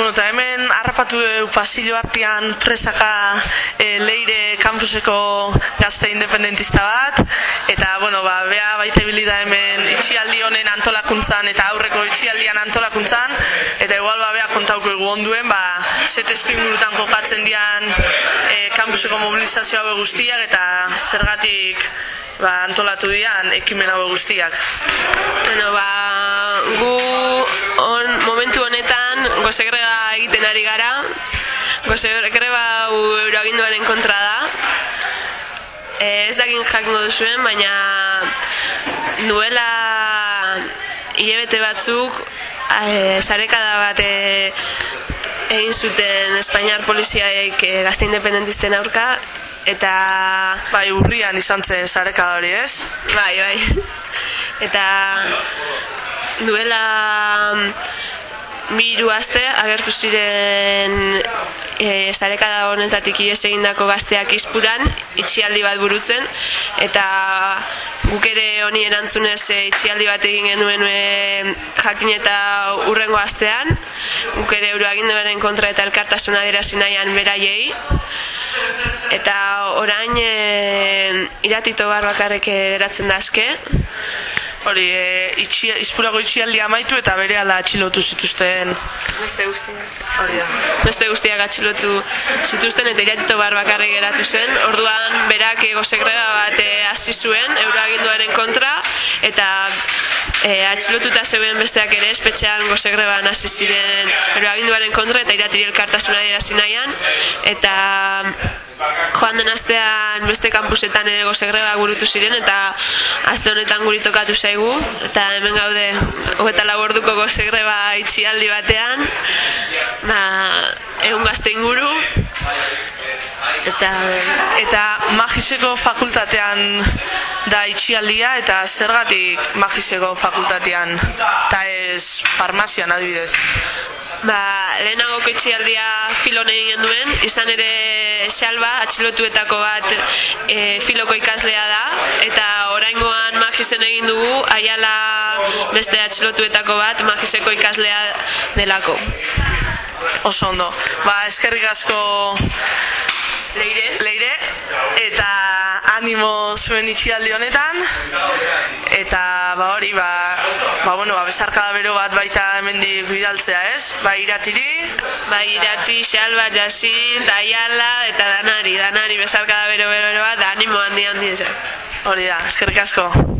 Bueno, eta hemen harrapatu du pasillo artean presaka e, leire kampuseko gazte independentista bat, eta, bueno, ba, bea baita da hemen itxialdi honen antolakuntzan eta aurreko itxialdian antolakuntzan, eta igual ba, bea kontauko egu onduen, ba, set estu ingurutan kokatzen dian e, kampuseko mobilizazioa guztiak, eta zergatik ba, antolatu dian ekimen hau guztiak. Bueno, ba, gu on, momentu honetan gozegrega egiten ari gara. Gozegrega euroaginduaren kontra da. E, ez dakin jakingo duzuen, baina duela hilebete batzuk e, sarekada bat e, egin zuten Espainiar poliziaek e, gazte independentisten aurka eta bai urrian izan zen sareka hori ez? bai bai eta duela Miru aste agertu ziren e, zarekada honetatik ies egindako gazteak izpuran, itxialdi bat burutzen, eta guk ere honi erantzunez e, itxialdi bat egin genuen e, jakin eta urrengo astean, guk ere euroaginduaren kontra eta elkartasuna dira zinaian beraiei, eta orain e, iratito barbakarrek eratzen dazke, Hori, e, itxi, izpurago itxialdi amaitu eta bere ala atxilotu zituzten. Beste guztiak. Hori da. Beste guztiak atxilotu zituzten eta iratito bar bakarri geratu zen. Orduan berak ego segrega bat e, hasi zuen euroaginduaren kontra eta e, atxilotuta zeuden besteak ere espetxean gozegreban hasi ziren euroaginduaren kontra eta iratiri elkartasuna dira zinaian eta joan den astean beste kampusetan ere gozegreba gurutu ziren eta aste honetan guri tokatu zaigu. Eta hemen gaude hogeta laborduko gozegreba itxialdi batean. Ba, egun gazte inguru. Eta eta magiseko fakultatean da itxialdia eta zergatik magiseko fakultatean? Eta ez farmazian adibidez. Ba, lehenago itxialdia filone egin duen, izan ere xalba, atxilotuetako bat e, filoko ikaslea da, eta oraingoan magisen egin dugu, aiala beste atxilotuetako bat magiseko ikaslea delako. Oso ondo, ba, eskerrik asko Leire? Leire, eta animo zuen itxialdi honetan, eta ba hori, ba, ba bueno, ba, besarkada bero bat baita hemendik bidaltzea, ez? Ba, iratiri? Ba, irati, xalba, jasin, taiala, eta danari, danari besarkada bero bero bat, da animo handi handi ezak. Hori da, eskerrik asko.